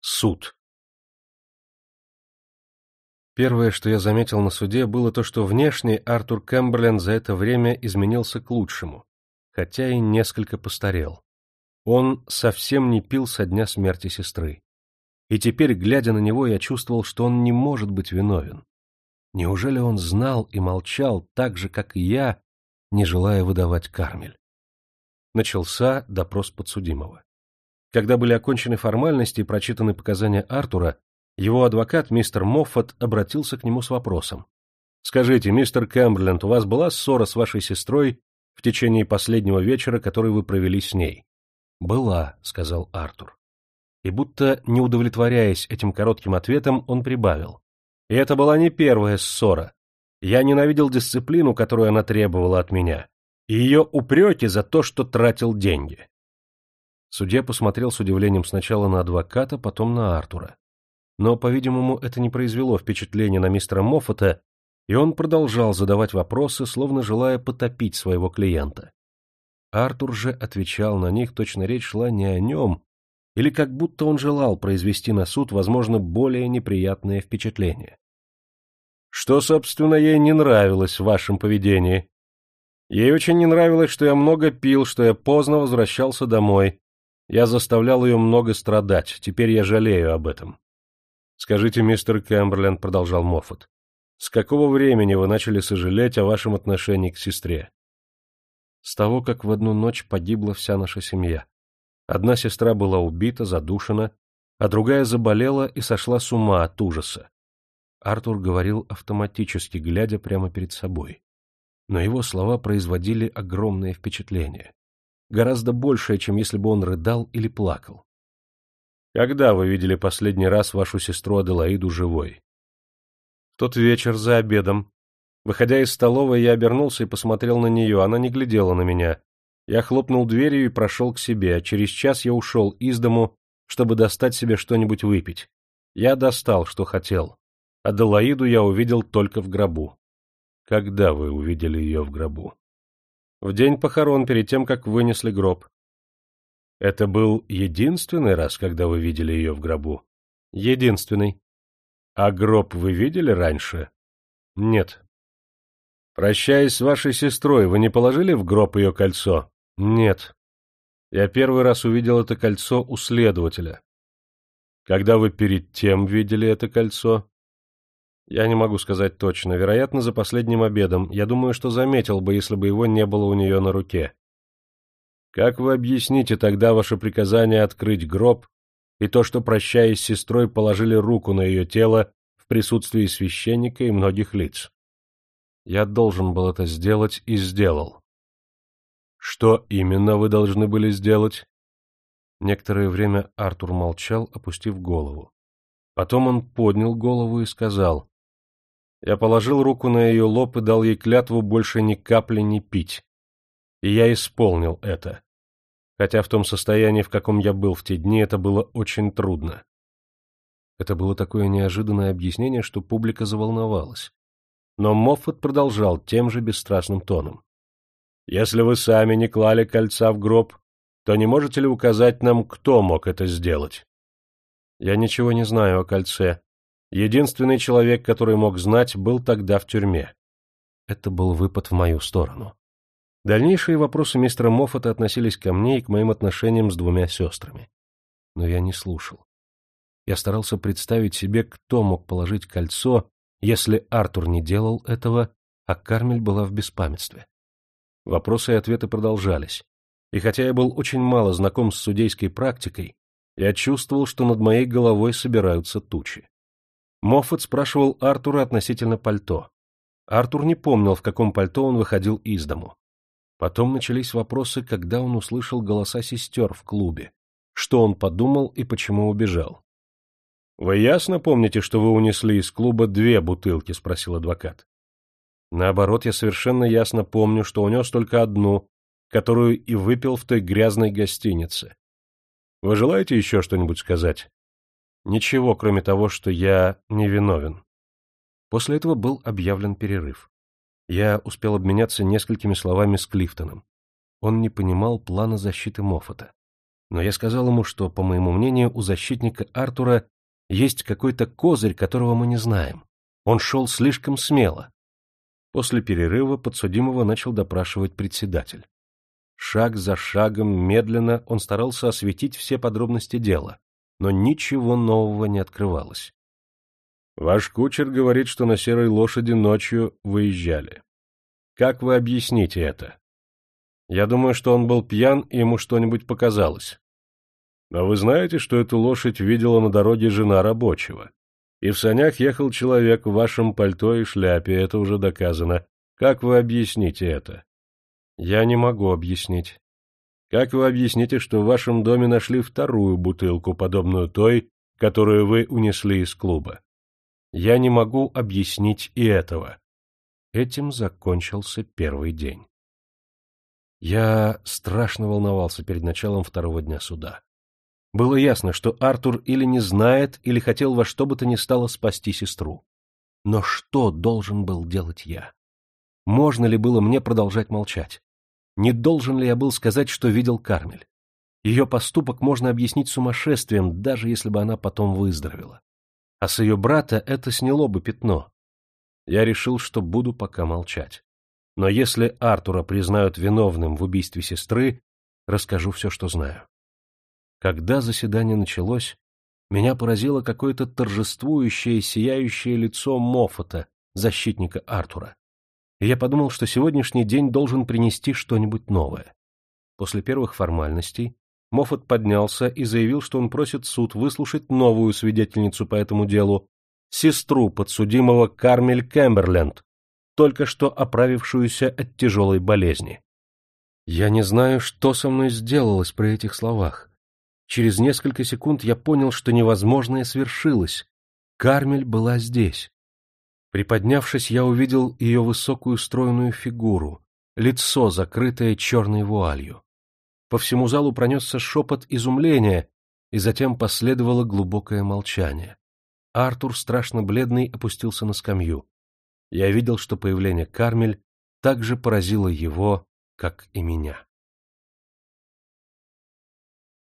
Суд. Первое, что я заметил на суде, было то, что внешне Артур Кэмберленд за это время изменился к лучшему, хотя и несколько постарел. Он совсем не пил со дня смерти сестры. И теперь, глядя на него, я чувствовал, что он не может быть виновен. Неужели он знал и молчал так же, как и я, не желая выдавать Кармель? Начался допрос подсудимого. Когда были окончены формальности и прочитаны показания Артура, его адвокат, мистер Моффат, обратился к нему с вопросом. «Скажите, мистер Кэмберленд, у вас была ссора с вашей сестрой в течение последнего вечера, который вы провели с ней?» «Была», — сказал Артур. И будто, не удовлетворяясь этим коротким ответом, он прибавил. «И это была не первая ссора. Я ненавидел дисциплину, которую она требовала от меня, и ее упреки за то, что тратил деньги». Судья посмотрел с удивлением сначала на адвоката, потом на Артура. Но, по-видимому, это не произвело впечатления на мистера Моффата, и он продолжал задавать вопросы, словно желая потопить своего клиента. Артур же отвечал на них, точно речь шла не о нем, или как будто он желал произвести на суд, возможно, более неприятное впечатление. «Что, собственно, ей не нравилось в вашем поведении?» «Ей очень не нравилось, что я много пил, что я поздно возвращался домой. Я заставлял ее много страдать, теперь я жалею об этом». «Скажите, мистер Кэмберленд», — продолжал Моффат, — «с какого времени вы начали сожалеть о вашем отношении к сестре?» «С того, как в одну ночь погибла вся наша семья. Одна сестра была убита, задушена, а другая заболела и сошла с ума от ужаса. Артур говорил автоматически, глядя прямо перед собой. Но его слова производили огромное впечатление. Гораздо большее, чем если бы он рыдал или плакал. Когда вы видели последний раз вашу сестру Аделаиду живой? В тот вечер за обедом. Выходя из столовой, я обернулся и посмотрел на нее. Она не глядела на меня. Я хлопнул дверью и прошел к себе, а через час я ушел из дому, чтобы достать себе что-нибудь выпить. Я достал, что хотел. Аделаиду я увидел только в гробу. Когда вы увидели ее в гробу? В день похорон, перед тем, как вынесли гроб. Это был единственный раз, когда вы видели ее в гробу? Единственный. А гроб вы видели раньше? Нет. Прощаясь с вашей сестрой, вы не положили в гроб ее кольцо? Нет. Я первый раз увидел это кольцо у следователя. Когда вы перед тем видели это кольцо? Я не могу сказать точно. Вероятно, за последним обедом. Я думаю, что заметил бы, если бы его не было у нее на руке. Как вы объясните тогда ваше приказание открыть гроб и то, что, прощаясь с сестрой, положили руку на ее тело в присутствии священника и многих лиц? Я должен был это сделать и сделал. Что именно вы должны были сделать? Некоторое время Артур молчал, опустив голову. Потом он поднял голову и сказал. Я положил руку на ее лоб и дал ей клятву больше ни капли не пить. И я исполнил это. Хотя в том состоянии, в каком я был в те дни, это было очень трудно. Это было такое неожиданное объяснение, что публика заволновалась. Но Моффат продолжал тем же бесстрастным тоном. «Если вы сами не клали кольца в гроб, то не можете ли указать нам, кто мог это сделать?» «Я ничего не знаю о кольце. Единственный человек, который мог знать, был тогда в тюрьме». Это был выпад в мою сторону. Дальнейшие вопросы мистера Моффата относились ко мне и к моим отношениям с двумя сестрами. Но я не слушал. Я старался представить себе, кто мог положить кольцо, если Артур не делал этого, а Кармель была в беспамятстве. Вопросы и ответы продолжались. И хотя я был очень мало знаком с судейской практикой, я чувствовал, что над моей головой собираются тучи. Моффат спрашивал Артура относительно пальто. Артур не помнил, в каком пальто он выходил из дому. Потом начались вопросы, когда он услышал голоса сестер в клубе, что он подумал и почему убежал. — Вы ясно помните, что вы унесли из клуба две бутылки? — спросил адвокат. — Наоборот, я совершенно ясно помню, что унес только одну, которую и выпил в той грязной гостинице. Вы желаете еще что-нибудь сказать? — Ничего, кроме того, что я невиновен. После этого был объявлен перерыв. Я успел обменяться несколькими словами с Клифтоном. Он не понимал плана защиты Моффата. Но я сказал ему, что, по моему мнению, у защитника Артура есть какой-то козырь, которого мы не знаем. Он шел слишком смело. После перерыва подсудимого начал допрашивать председатель. Шаг за шагом, медленно, он старался осветить все подробности дела, но ничего нового не открывалось. Ваш кучер говорит, что на серой лошади ночью выезжали. Как вы объясните это? Я думаю, что он был пьян, и ему что-нибудь показалось. Но вы знаете, что эту лошадь видела на дороге жена рабочего? И в санях ехал человек в вашем пальто и шляпе, это уже доказано. Как вы объясните это? Я не могу объяснить. Как вы объясните, что в вашем доме нашли вторую бутылку, подобную той, которую вы унесли из клуба? Я не могу объяснить и этого. Этим закончился первый день. Я страшно волновался перед началом второго дня суда. Было ясно, что Артур или не знает, или хотел во что бы то ни стало спасти сестру. Но что должен был делать я? Можно ли было мне продолжать молчать? Не должен ли я был сказать, что видел Кармель? Ее поступок можно объяснить сумасшествием, даже если бы она потом выздоровела. А с ее брата это сняло бы пятно. Я решил, что буду пока молчать. Но если Артура признают виновным в убийстве сестры, расскажу все, что знаю. Когда заседание началось, меня поразило какое-то торжествующее, сияющее лицо Моффата, защитника Артура. Я подумал, что сегодняшний день должен принести что-нибудь новое. После первых формальностей Моффат поднялся и заявил, что он просит суд выслушать новую свидетельницу по этому делу, сестру подсудимого Кармель Кэмберленд, только что оправившуюся от тяжелой болезни. Я не знаю, что со мной сделалось при этих словах. Через несколько секунд я понял, что невозможное свершилось. Кармель была здесь. Приподнявшись, я увидел ее высокую стройную фигуру, лицо, закрытое черной вуалью. По всему залу пронесся шепот изумления, и затем последовало глубокое молчание. Артур, страшно бледный, опустился на скамью. Я видел, что появление Кармель также поразило его, как и меня.